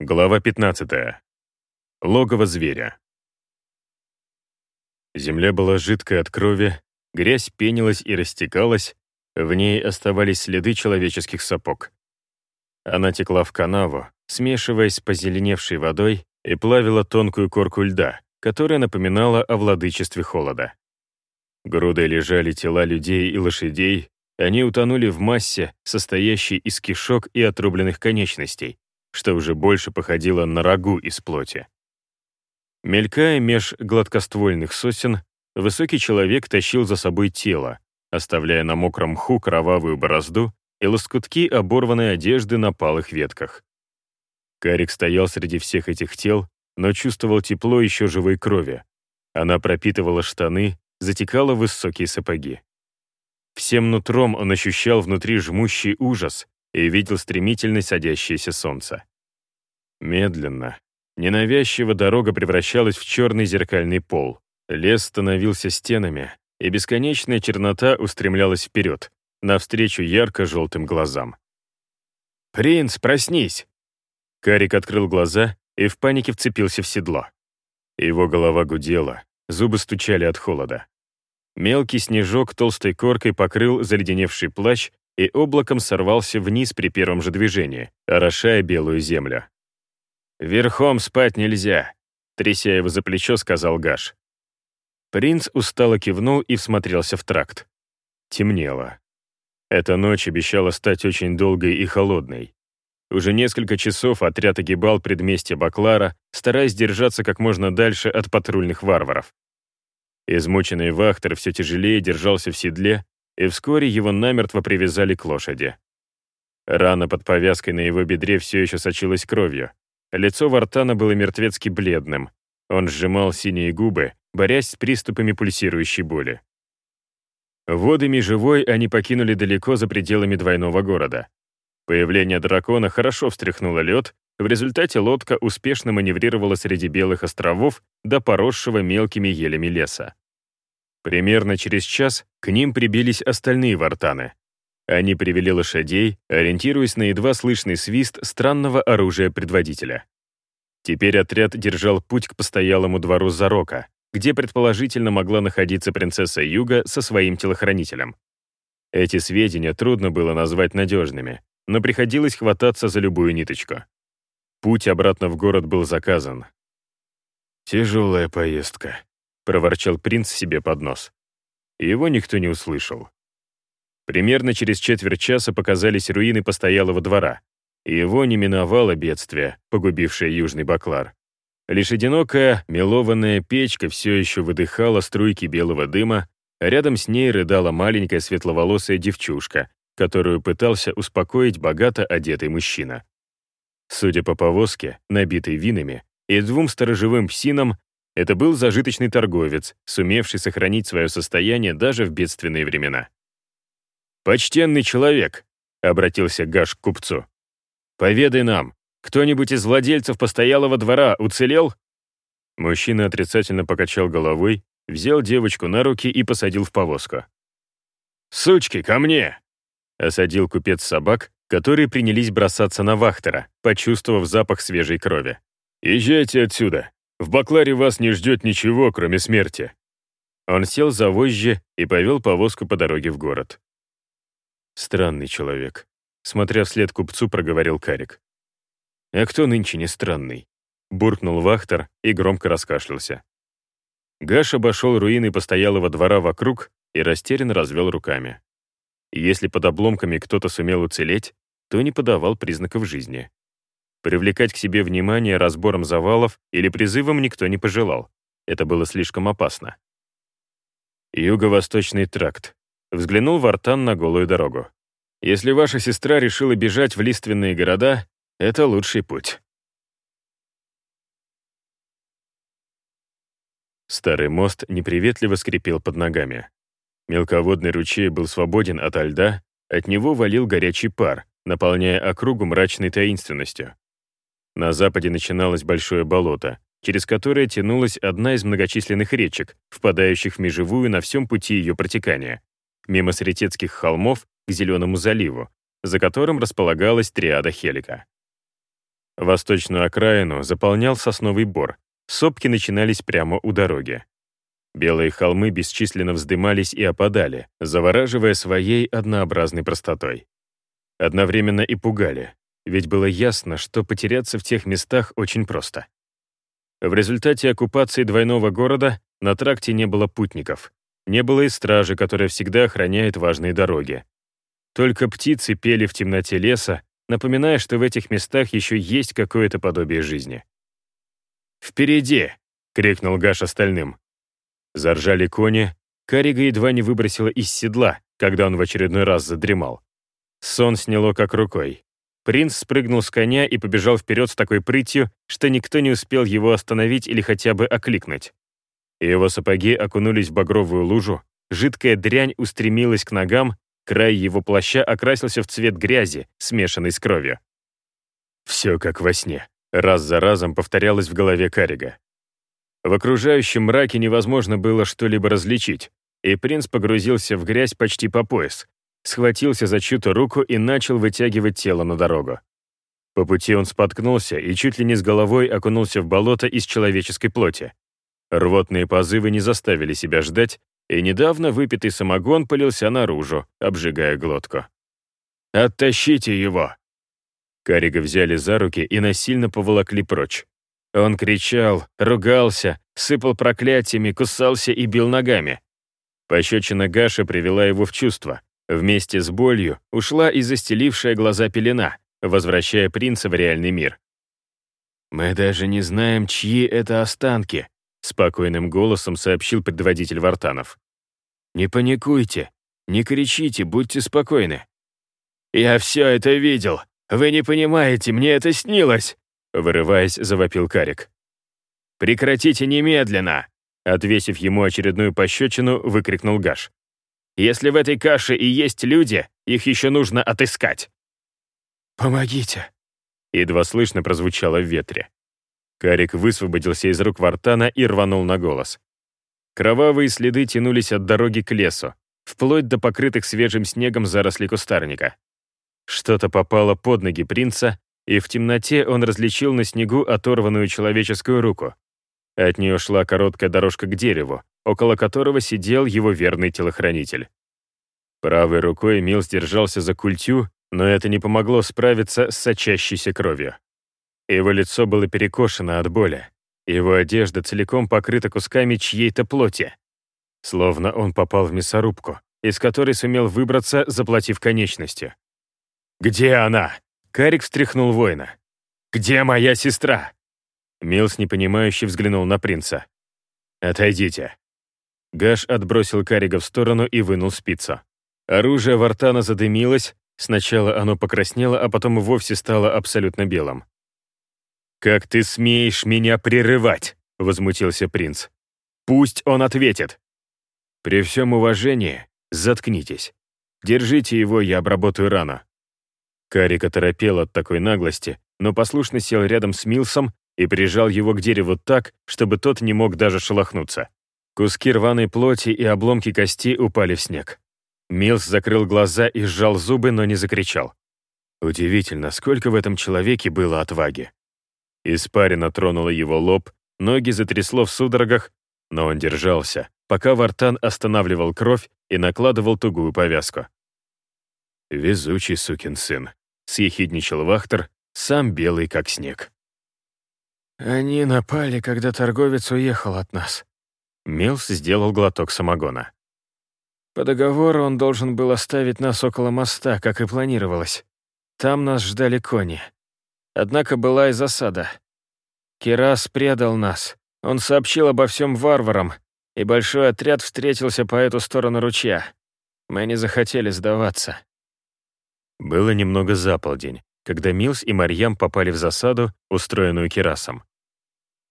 Глава 15. Логово зверя. Земля была жидкой от крови, грязь пенилась и растекалась, в ней оставались следы человеческих сапог. Она текла в канаву, смешиваясь с позеленевшей водой и плавила тонкую корку льда, которая напоминала о владычестве холода. Грудой лежали тела людей и лошадей, они утонули в массе, состоящей из кишок и отрубленных конечностей, что уже больше походило на рагу из плоти. Мелькая меж гладкоствольных сосен, высокий человек тащил за собой тело, оставляя на мокром мху кровавую борозду и лоскутки оборванной одежды на палых ветках. Карик стоял среди всех этих тел, но чувствовал тепло еще живой крови. Она пропитывала штаны, затекала в высокие сапоги. Всем нутром он ощущал внутри жмущий ужас и видел стремительно садящееся солнце. Медленно, ненавязчиво дорога превращалась в черный зеркальный пол. Лес становился стенами, и бесконечная чернота устремлялась вперед, навстречу ярко-желтым глазам. «Принц, проснись!» Карик открыл глаза и в панике вцепился в седло. Его голова гудела, зубы стучали от холода. Мелкий снежок толстой коркой покрыл заледеневший плащ и облаком сорвался вниз при первом же движении, орошая белую землю. «Верхом спать нельзя», — тряся его за плечо, сказал Гаш. Принц устало кивнул и всмотрелся в тракт. Темнело. Эта ночь обещала стать очень долгой и холодной. Уже несколько часов отряд огибал предместье Баклара, стараясь держаться как можно дальше от патрульных варваров. Измученный Вахтер все тяжелее держался в седле, и вскоре его намертво привязали к лошади. Рана под повязкой на его бедре все еще сочилась кровью. Лицо Вартана было мертвецки бледным. Он сжимал синие губы, борясь с приступами пульсирующей боли. Водами живой они покинули далеко за пределами двойного города. Появление дракона хорошо встряхнуло лед, в результате лодка успешно маневрировала среди белых островов до поросшего мелкими елями леса. Примерно через час к ним прибились остальные вартаны, они привели лошадей, ориентируясь на едва слышный свист странного оружия предводителя. Теперь отряд держал путь к постоялому двору Зарока, где предположительно могла находиться принцесса Юга со своим телохранителем. Эти сведения трудно было назвать надежными, но приходилось хвататься за любую ниточку. Путь обратно в город был заказан. «Тяжелая поездка», — проворчал принц себе под нос. Его никто не услышал. Примерно через четверть часа показались руины постоялого двора. И его не миновало бедствие, погубившее Южный Баклар. Лишь одинокая, мелованная печка все еще выдыхала струйки белого дыма, а рядом с ней рыдала маленькая светловолосая девчушка, которую пытался успокоить богато одетый мужчина. Судя по повозке, набитой винами, и двум сторожевым псинам, это был зажиточный торговец, сумевший сохранить свое состояние даже в бедственные времена. «Почтенный человек», — обратился Гаш к купцу, «поведай нам, кто-нибудь из владельцев постоялого двора уцелел?» Мужчина отрицательно покачал головой, взял девочку на руки и посадил в повозку. «Сучки, ко мне!» — осадил купец собак, которые принялись бросаться на Вахтера, почувствовав запах свежей крови. «Езжайте отсюда. В Бакларе вас не ждет ничего, кроме смерти». Он сел за вожжи и повел повозку по дороге в город. Странный человек. Смотря вслед купцу, проговорил Карик. «А кто нынче не странный?» Буркнул Вахтер и громко раскашлялся. Гаш обошел руины постоялого двора вокруг и растерянно развел руками. Если под обломками кто-то сумел уцелеть, то не подавал признаков жизни. Привлекать к себе внимание разбором завалов или призывом никто не пожелал. Это было слишком опасно. Юго-восточный тракт. Взглянул Вартан на голую дорогу. «Если ваша сестра решила бежать в лиственные города, это лучший путь». Старый мост неприветливо скрипел под ногами. Мелководный ручей был свободен ото льда, от него валил горячий пар, наполняя округу мрачной таинственностью. На западе начиналось большое болото, через которое тянулась одна из многочисленных речек, впадающих в межевую на всем пути ее протекания мимо Сретецких холмов к Зеленому заливу, за которым располагалась триада Хелика. Восточную окраину заполнял сосновый бор. Сопки начинались прямо у дороги. Белые холмы бесчисленно вздымались и опадали, завораживая своей однообразной простотой. Одновременно и пугали, ведь было ясно, что потеряться в тех местах очень просто. В результате оккупации двойного города на тракте не было путников, не было и стражи, которая всегда охраняет важные дороги. Только птицы пели в темноте леса, напоминая, что в этих местах еще есть какое-то подобие жизни. «Впереди!» — крикнул Гаш остальным. Заржали кони, Карига едва не выбросила из седла, когда он в очередной раз задремал. Сон сняло как рукой. Принц спрыгнул с коня и побежал вперед с такой прытью, что никто не успел его остановить или хотя бы окликнуть. Его сапоги окунулись в багровую лужу, жидкая дрянь устремилась к ногам, край его плаща окрасился в цвет грязи, смешанной с кровью. Все как во сне. Раз за разом повторялось в голове Карига. В окружающем мраке невозможно было что-либо различить, и принц погрузился в грязь почти по пояс, схватился за чью-то руку и начал вытягивать тело на дорогу. По пути он споткнулся и чуть ли не с головой окунулся в болото из человеческой плоти. Рвотные позывы не заставили себя ждать, и недавно выпитый самогон полился наружу, обжигая глотку. «Оттащите его!» Карига взяли за руки и насильно поволокли прочь. Он кричал, ругался, сыпал проклятиями, кусался и бил ногами. Пощечина Гаша привела его в чувство. Вместе с болью ушла и застелившая глаза пелена, возвращая принца в реальный мир. «Мы даже не знаем, чьи это останки», спокойным голосом сообщил предводитель Вартанов. «Не паникуйте, не кричите, будьте спокойны». «Я все это видел. Вы не понимаете, мне это снилось!» Вырываясь, завопил Карик. «Прекратите немедленно!» Отвесив ему очередную пощечину, выкрикнул Гаш. «Если в этой каше и есть люди, их еще нужно отыскать!» «Помогите!» Едва слышно прозвучало в ветре. Карик высвободился из рук Вартана и рванул на голос. Кровавые следы тянулись от дороги к лесу, вплоть до покрытых свежим снегом зарослей кустарника. Что-то попало под ноги принца, и в темноте он различил на снегу оторванную человеческую руку. От нее шла короткая дорожка к дереву, около которого сидел его верный телохранитель. Правой рукой Милс держался за культю, но это не помогло справиться с сочащейся кровью. Его лицо было перекошено от боли. Его одежда целиком покрыта кусками чьей-то плоти. Словно он попал в мясорубку, из которой сумел выбраться, заплатив конечностью. «Где она?» Карик встряхнул воина. «Где моя сестра?» Милс непонимающе взглянул на принца. «Отойдите». Гаш отбросил Карига в сторону и вынул спицу. Оружие Вартана задымилось, сначала оно покраснело, а потом вовсе стало абсолютно белым. «Как ты смеешь меня прерывать?» — возмутился принц. «Пусть он ответит». «При всем уважении, заткнитесь. Держите его, я обработаю рану. Карик оторопел от такой наглости, но послушно сел рядом с Милсом и прижал его к дереву так, чтобы тот не мог даже шелохнуться. Куски рваной плоти и обломки кости упали в снег. Милс закрыл глаза и сжал зубы, но не закричал. Удивительно, сколько в этом человеке было отваги. Испарина тронула его лоб, ноги затрясло в судорогах, но он держался, пока Вартан останавливал кровь и накладывал тугую повязку. Везучий сукин сын съехидничал Вахтер, сам белый как снег. «Они напали, когда торговец уехал от нас». Милс сделал глоток самогона. «По договору он должен был оставить нас около моста, как и планировалось. Там нас ждали кони. Однако была и засада. Кирас предал нас. Он сообщил обо всем варварам, и большой отряд встретился по эту сторону ручья. Мы не захотели сдаваться. Было немного за полдень, когда Милс и Марьям попали в засаду, устроенную Кирасом.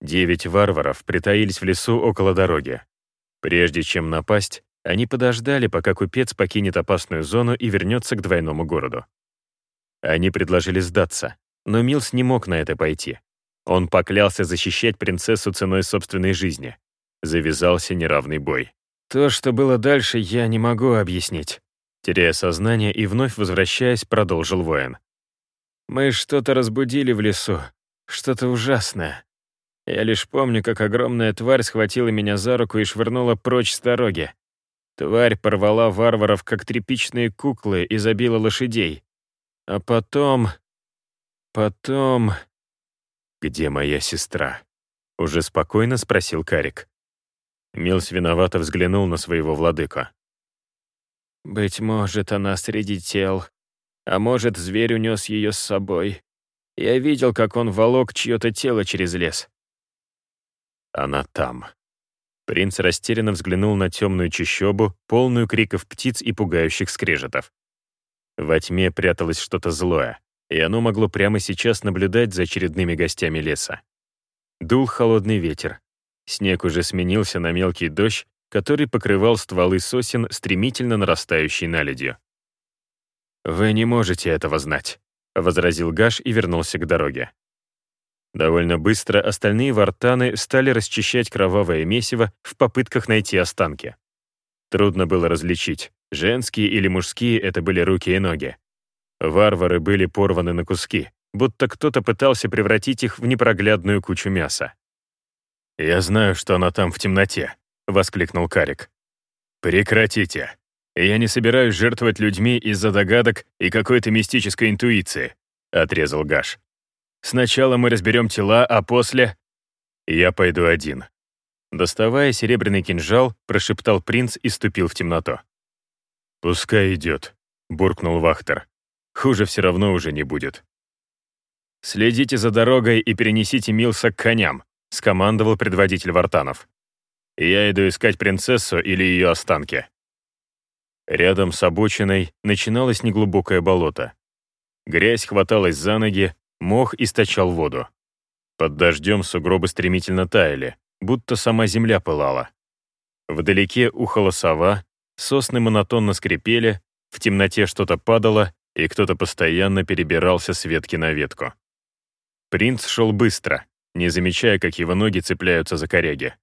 Девять варваров притаились в лесу около дороги. Прежде чем напасть, они подождали, пока купец покинет опасную зону и вернется к двойному городу. Они предложили сдаться, но Милс не мог на это пойти. Он поклялся защищать принцессу ценой собственной жизни. Завязался неравный бой. То, что было дальше, я не могу объяснить. Теряя сознание и вновь возвращаясь, продолжил воин. «Мы что-то разбудили в лесу, что-то ужасное. Я лишь помню, как огромная тварь схватила меня за руку и швырнула прочь с дороги. Тварь порвала варваров, как тряпичные куклы, и забила лошадей. А потом... Потом... «Где моя сестра?» — уже спокойно спросил Карик. Милс виновато взглянул на своего владыку. «Быть может, она среди тел, а может, зверь унес ее с собой. Я видел, как он волок чье-то тело через лес». «Она там». Принц растерянно взглянул на темную чащобу, полную криков птиц и пугающих скрежетов. Во тьме пряталось что-то злое, и оно могло прямо сейчас наблюдать за очередными гостями леса. Дул холодный ветер. Снег уже сменился на мелкий дождь, который покрывал стволы сосен, стремительно нарастающей наледью. «Вы не можете этого знать», — возразил Гаш и вернулся к дороге. Довольно быстро остальные вартаны стали расчищать кровавое месиво в попытках найти останки. Трудно было различить, женские или мужские это были руки и ноги. Варвары были порваны на куски, будто кто-то пытался превратить их в непроглядную кучу мяса. «Я знаю, что она там в темноте», — воскликнул Карик. «Прекратите. Я не собираюсь жертвовать людьми из-за догадок и какой-то мистической интуиции», — отрезал Гаш. «Сначала мы разберем тела, а после...» «Я пойду один». Доставая серебряный кинжал, прошептал принц и ступил в темноту. «Пускай идет», — буркнул Вахтер. «Хуже все равно уже не будет». «Следите за дорогой и перенесите Милса к коням», — скомандовал предводитель Вартанов. «Я иду искать принцессу или ее останки». Рядом с обочиной начиналось неглубокое болото. Грязь хваталась за ноги, мох источал воду. Под дождем сугробы стремительно таяли, будто сама земля пылала. Вдалеке ухала сова, сосны монотонно скрипели, в темноте что-то падало, и кто-то постоянно перебирался с ветки на ветку. Принц шел быстро, не замечая, как его ноги цепляются за коряги.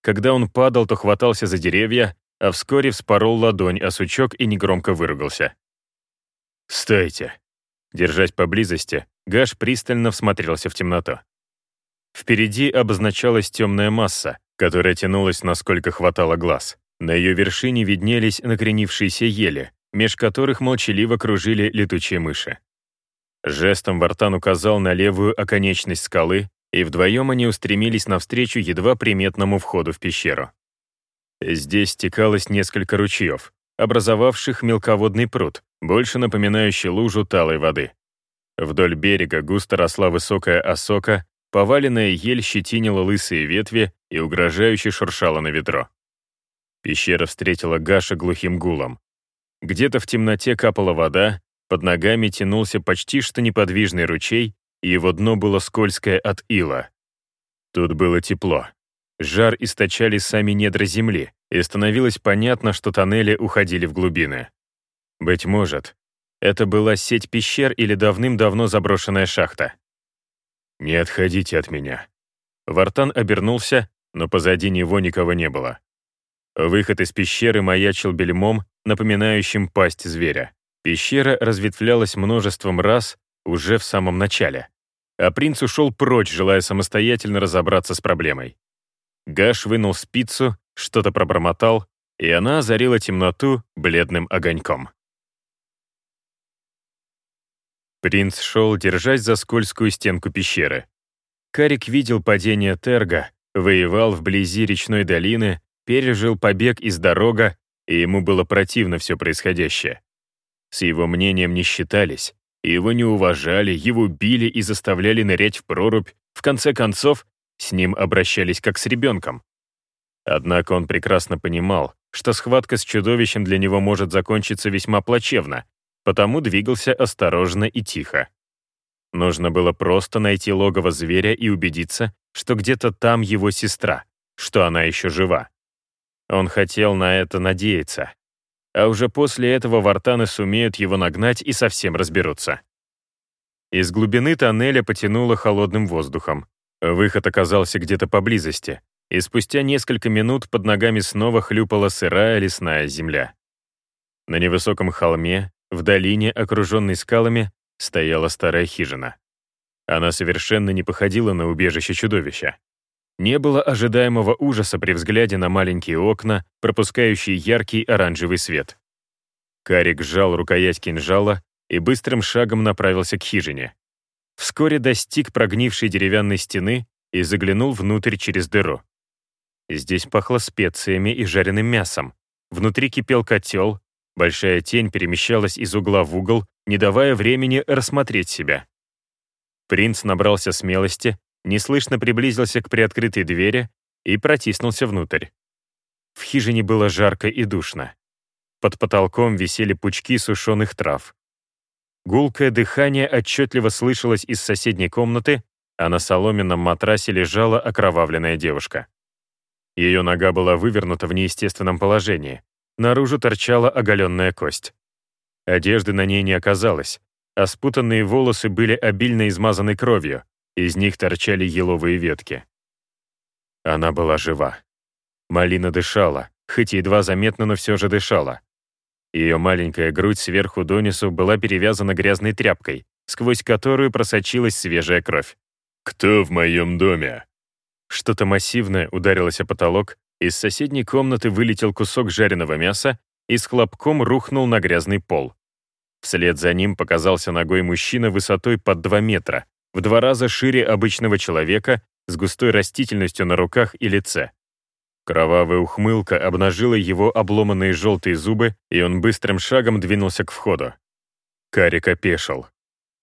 Когда он падал, то хватался за деревья, а вскоре вспорол ладонь о сучок и негромко выругался. «Стойте!» Держась поблизости, Гаш пристально всмотрелся в темноту. Впереди обозначалась темная масса, которая тянулась, насколько хватало глаз. На ее вершине виднелись накренившиеся ели, меж которых молчаливо кружили летучие мыши. Жестом Вартан указал на левую оконечность скалы, и вдвоем они устремились навстречу едва приметному входу в пещеру. Здесь стекалось несколько ручьев, образовавших мелководный пруд, больше напоминающий лужу талой воды. Вдоль берега густо росла высокая осока, поваленная ель щетинила лысые ветви и угрожающе шуршала на ветро. Пещера встретила Гаша глухим гулом. Где-то в темноте капала вода, под ногами тянулся почти что неподвижный ручей, и его дно было скользкое от ила. Тут было тепло. Жар источали сами недра земли, и становилось понятно, что тоннели уходили в глубины. Быть может, это была сеть пещер или давным-давно заброшенная шахта. «Не отходите от меня». Вартан обернулся, но позади него никого не было. Выход из пещеры маячил бельмом, напоминающим пасть зверя. Пещера разветвлялась множеством раз уже в самом начале. А принц ушел прочь, желая самостоятельно разобраться с проблемой. Гаш вынул спицу, что-то пробормотал, и она озарила темноту бледным огоньком. Принц шел, держась за скользкую стенку пещеры. Карик видел падение Терга, воевал вблизи речной долины, пережил побег из дорога, и ему было противно все происходящее. С его мнением не считались, его не уважали, его били и заставляли нырять в прорубь, в конце концов, с ним обращались как с ребенком. Однако он прекрасно понимал, что схватка с чудовищем для него может закончиться весьма плачевно, потому двигался осторожно и тихо. Нужно было просто найти логово зверя и убедиться, что где-то там его сестра, что она еще жива. Он хотел на это надеяться, а уже после этого вартаны сумеют его нагнать и совсем разберутся. Из глубины тоннеля потянуло холодным воздухом. Выход оказался где-то поблизости, и спустя несколько минут под ногами снова хлюпала сырая лесная земля. На невысоком холме, в долине, окруженной скалами, стояла старая хижина. Она совершенно не походила на убежище чудовища. Не было ожидаемого ужаса при взгляде на маленькие окна, пропускающие яркий оранжевый свет. Карик сжал рукоять кинжала и быстрым шагом направился к хижине. Вскоре достиг прогнившей деревянной стены и заглянул внутрь через дыру. Здесь пахло специями и жареным мясом. Внутри кипел котел, большая тень перемещалась из угла в угол, не давая времени рассмотреть себя. Принц набрался смелости, неслышно приблизился к приоткрытой двери и протиснулся внутрь. В хижине было жарко и душно. Под потолком висели пучки сушеных трав. Гулкое дыхание отчетливо слышалось из соседней комнаты, а на соломенном матрасе лежала окровавленная девушка. Ее нога была вывернута в неестественном положении. Наружу торчала оголенная кость. Одежды на ней не оказалось, а спутанные волосы были обильно измазаны кровью, из них торчали еловые ветки. Она была жива. Малина дышала, хоть едва заметно, но все же дышала. Ее маленькая грудь сверху донизу была перевязана грязной тряпкой, сквозь которую просочилась свежая кровь. «Кто в моем доме?» Что-то массивное ударилось о потолок, из соседней комнаты вылетел кусок жареного мяса и с хлопком рухнул на грязный пол. Вслед за ним показался ногой мужчина высотой под 2 метра, в два раза шире обычного человека, с густой растительностью на руках и лице. Кровавая ухмылка обнажила его обломанные желтые зубы, и он быстрым шагом двинулся к входу. Карик опешил.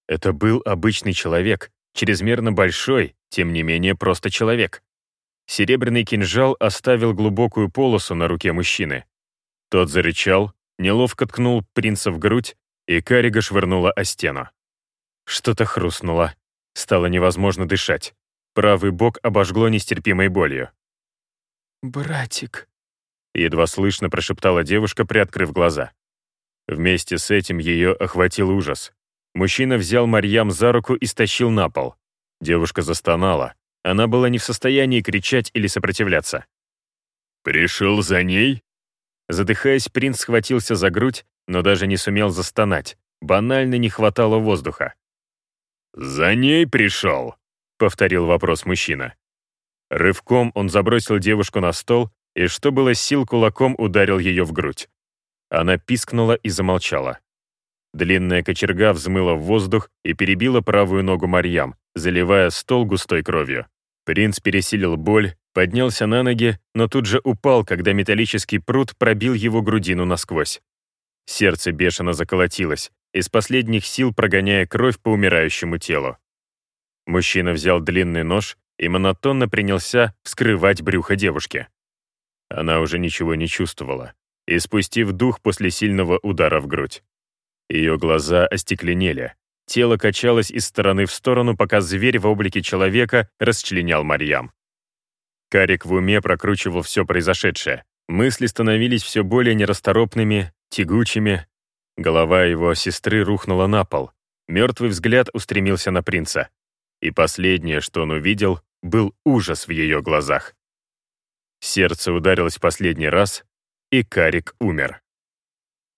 Это был обычный человек, чрезмерно большой, тем не менее просто человек. Серебряный кинжал оставил глубокую полосу на руке мужчины. Тот зарычал, неловко ткнул принца в грудь, и Карига швырнула о стену. Что-то хрустнуло. Стало невозможно дышать. Правый бок обожгло нестерпимой болью. «Братик», — едва слышно прошептала девушка, приоткрыв глаза. Вместе с этим ее охватил ужас. Мужчина взял Марьям за руку и стащил на пол. Девушка застонала. Она была не в состоянии кричать или сопротивляться. «Пришел за ней?» Задыхаясь, принц схватился за грудь, но даже не сумел застонать. Банально не хватало воздуха. «За ней пришел?» — повторил вопрос мужчина. Рывком он забросил девушку на стол и, что было сил, кулаком ударил ее в грудь. Она пискнула и замолчала. Длинная кочерга взмыла в воздух и перебила правую ногу Марьям, заливая стол густой кровью. Принц пересилил боль, поднялся на ноги, но тут же упал, когда металлический пруд пробил его грудину насквозь. Сердце бешено заколотилось, из последних сил прогоняя кровь по умирающему телу. Мужчина взял длинный нож и монотонно принялся вскрывать брюхо девушки. Она уже ничего не чувствовала, испустив дух после сильного удара в грудь. Ее глаза остекленели, тело качалось из стороны в сторону, пока зверь в облике человека расчленял Марьям. Карик в уме прокручивал все произошедшее. Мысли становились все более нерасторопными, тягучими, Голова его сестры рухнула на пол. Мертвый взгляд устремился на принца. И последнее, что он увидел, был ужас в ее глазах. Сердце ударилось последний раз, и Карик умер.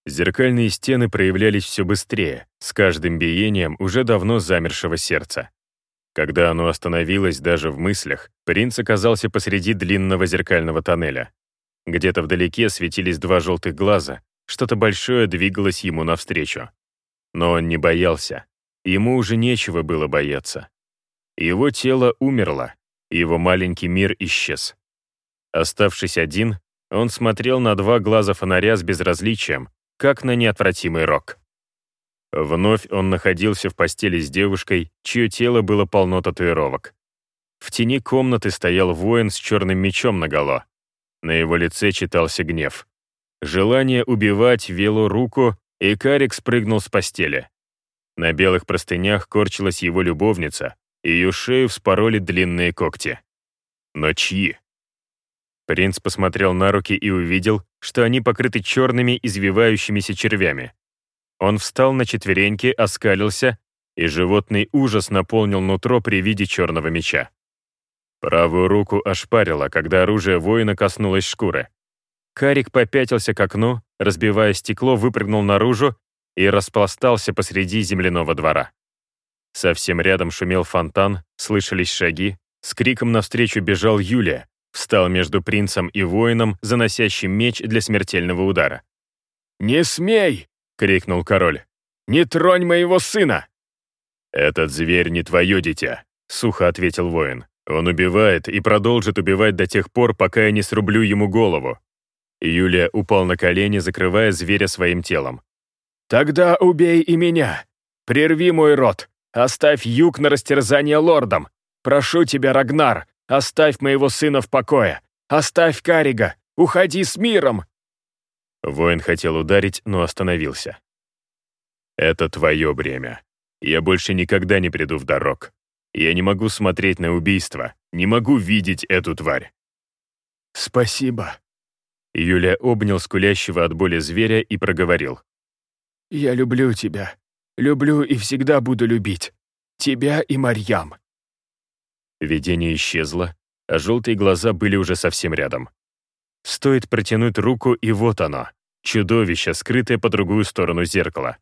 Зеркальные стены проявлялись все быстрее, с каждым биением уже давно замершего сердца. Когда оно остановилось даже в мыслях, принц оказался посреди длинного зеркального тоннеля. Где-то вдалеке светились два желтых глаза, что-то большое двигалось ему навстречу. Но он не боялся. Ему уже нечего было бояться. Его тело умерло, его маленький мир исчез. Оставшись один, он смотрел на два глаза фонаря с безразличием, как на неотвратимый рок. Вновь он находился в постели с девушкой, чье тело было полно татуировок. В тени комнаты стоял воин с черным мечом наголо. На его лице читался гнев. Желание убивать вело руку, и Карик спрыгнул с постели. На белых простынях корчилась его любовница, ее шею вспороли длинные когти. Но чьи? Принц посмотрел на руки и увидел, что они покрыты черными извивающимися червями. Он встал на четвереньки, оскалился, и животный ужас наполнил нутро при виде черного меча. Правую руку ошпарило, когда оружие воина коснулось шкуры. Карик попятился к окну, разбивая стекло, выпрыгнул наружу и распластался посреди земляного двора. Совсем рядом шумел фонтан, слышались шаги. С криком навстречу бежал Юлия, встал между принцем и воином, заносящим меч для смертельного удара. «Не смей!» — крикнул король. «Не тронь моего сына!» «Этот зверь не твое дитя», — сухо ответил воин. «Он убивает и продолжит убивать до тех пор, пока я не срублю ему голову». Юлия упал на колени, закрывая зверя своим телом. «Тогда убей и меня. Прерви мой рот. Оставь юг на растерзание лордам. Прошу тебя, Рагнар, оставь моего сына в покое. Оставь Карига. Уходи с миром!» Воин хотел ударить, но остановился. «Это твое бремя. Я больше никогда не приду в дорог. Я не могу смотреть на убийство, не могу видеть эту тварь». «Спасибо». Юля обнял скулящего от боли зверя и проговорил. «Я люблю тебя. Люблю и всегда буду любить. Тебя и Марьям». Видение исчезло, а желтые глаза были уже совсем рядом. Стоит протянуть руку, и вот оно. Чудовище, скрытое по другую сторону зеркала.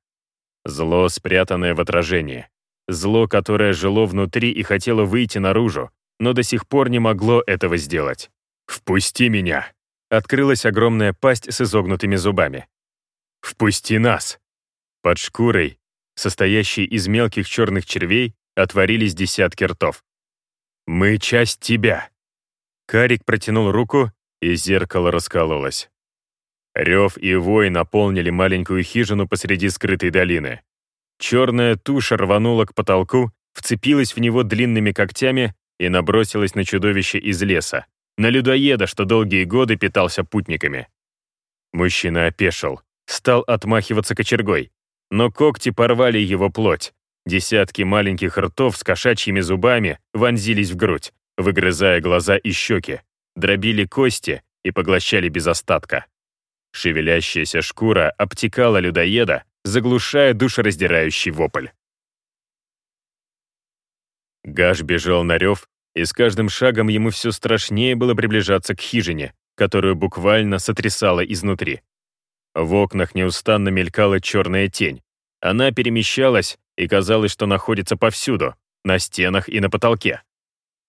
Зло, спрятанное в отражении. Зло, которое жило внутри и хотело выйти наружу, но до сих пор не могло этого сделать. «Впусти меня!» Открылась огромная пасть с изогнутыми зубами. «Впусти нас!» Под шкурой состоящей из мелких черных червей, отворились десятки ртов. «Мы часть тебя!» Карик протянул руку, и зеркало раскололось. Рев и вой наполнили маленькую хижину посреди скрытой долины. Черная туша рванула к потолку, вцепилась в него длинными когтями и набросилась на чудовище из леса, на людоеда, что долгие годы питался путниками. Мужчина опешил, стал отмахиваться кочергой но когти порвали его плоть. Десятки маленьких ртов с кошачьими зубами вонзились в грудь, выгрызая глаза и щеки, дробили кости и поглощали без остатка. Шевелящаяся шкура обтекала людоеда, заглушая душераздирающий вопль. Гаш бежал на рев, и с каждым шагом ему все страшнее было приближаться к хижине, которую буквально сотрясало изнутри. В окнах неустанно мелькала черная тень. Она перемещалась, и казалось, что находится повсюду, на стенах и на потолке.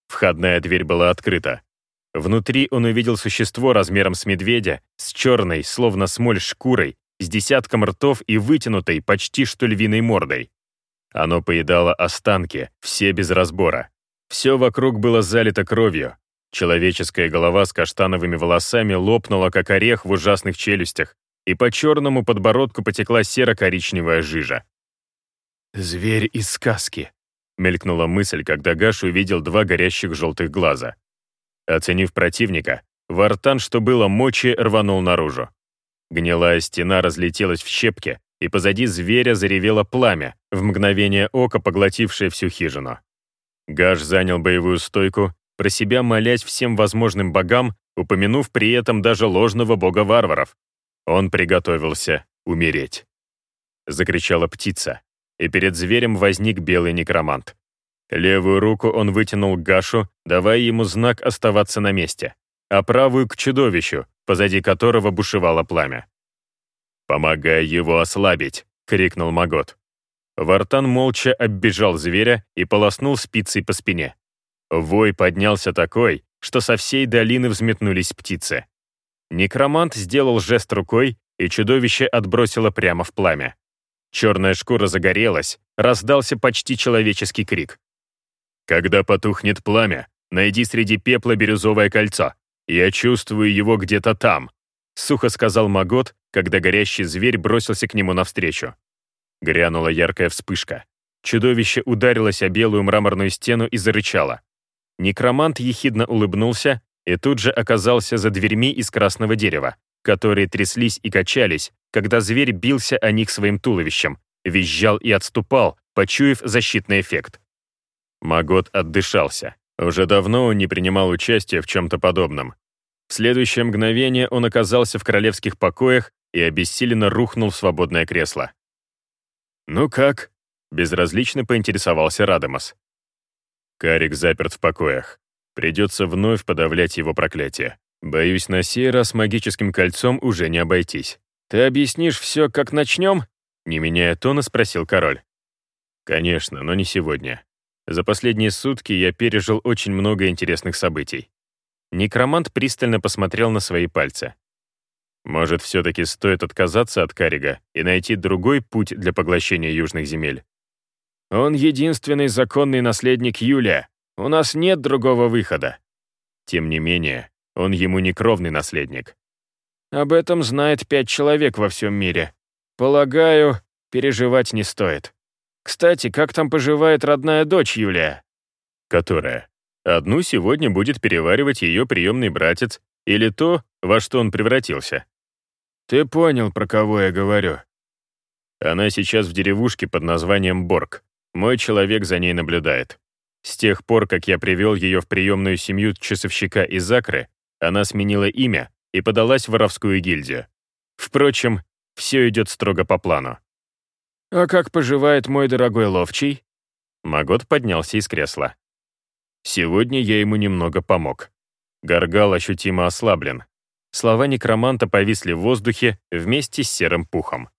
Входная дверь была открыта. Внутри он увидел существо размером с медведя, с черной, словно смоль шкурой, с десятком ртов и вытянутой, почти что львиной мордой. Оно поедало останки, все без разбора. Все вокруг было залито кровью. Человеческая голова с каштановыми волосами лопнула, как орех в ужасных челюстях, и по черному подбородку потекла серо-коричневая жижа. «Зверь из сказки», — мелькнула мысль, когда Гаш увидел два горящих желтых глаза. Оценив противника, Вартан, что было мочи, рванул наружу. Гнилая стена разлетелась в щепки, и позади зверя заревело пламя, в мгновение ока поглотившее всю хижину. Гаш занял боевую стойку, про себя молясь всем возможным богам, упомянув при этом даже ложного бога варваров, он приготовился умереть. Закричала птица, и перед зверем возник белый некромант. Левую руку он вытянул к Гашу, давая ему знак оставаться на месте, а правую — к чудовищу, позади которого бушевало пламя. «Помогай его ослабить!» — крикнул Магот. Вартан молча оббежал зверя и полоснул спицей по спине. Вой поднялся такой, что со всей долины взметнулись птицы. Некромант сделал жест рукой, и чудовище отбросило прямо в пламя. Черная шкура загорелась, раздался почти человеческий крик. «Когда потухнет пламя, найди среди пепла бирюзовое кольцо. Я чувствую его где-то там», — сухо сказал Магот, когда горящий зверь бросился к нему навстречу. Грянула яркая вспышка. Чудовище ударилось о белую мраморную стену и зарычало. Некромант ехидно улыбнулся, и тут же оказался за дверьми из красного дерева, которые тряслись и качались, когда зверь бился о них своим туловищем, визжал и отступал, почуяв защитный эффект. Магот отдышался. Уже давно он не принимал участия в чем-то подобном. В следующее мгновение он оказался в королевских покоях и обессиленно рухнул в свободное кресло. «Ну как?» — безразлично поинтересовался Радамас. Карик заперт в покоях. Придется вновь подавлять его проклятие. Боюсь, на сей раз магическим кольцом уже не обойтись. Ты объяснишь все, как начнем? Не меняя тона, спросил король. Конечно, но не сегодня. За последние сутки я пережил очень много интересных событий. Некромант пристально посмотрел на свои пальцы. Может, все-таки стоит отказаться от Карига и найти другой путь для поглощения южных земель? Он единственный законный наследник Юлия. У нас нет другого выхода. Тем не менее, он ему не кровный наследник. Об этом знает пять человек во всем мире. Полагаю, переживать не стоит. Кстати, как там поживает родная дочь Юлия? Которая? Одну сегодня будет переваривать ее приемный братец или то, во что он превратился. Ты понял, про кого я говорю. Она сейчас в деревушке под названием Борг. Мой человек за ней наблюдает. С тех пор, как я привел ее в приемную семью часовщика из Акры, она сменила имя и подалась в воровскую гильдию. Впрочем, все идет строго по плану. «А как поживает мой дорогой ловчий?» Магот поднялся из кресла. Сегодня я ему немного помог. Гаргал ощутимо ослаблен. Слова некроманта повисли в воздухе вместе с серым пухом.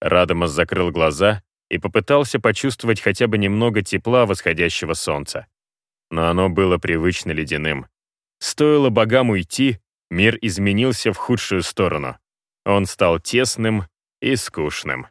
Радомас закрыл глаза и попытался почувствовать хотя бы немного тепла восходящего солнца. Но оно было привычно ледяным. Стоило богам уйти, мир изменился в худшую сторону. Он стал тесным и скучным.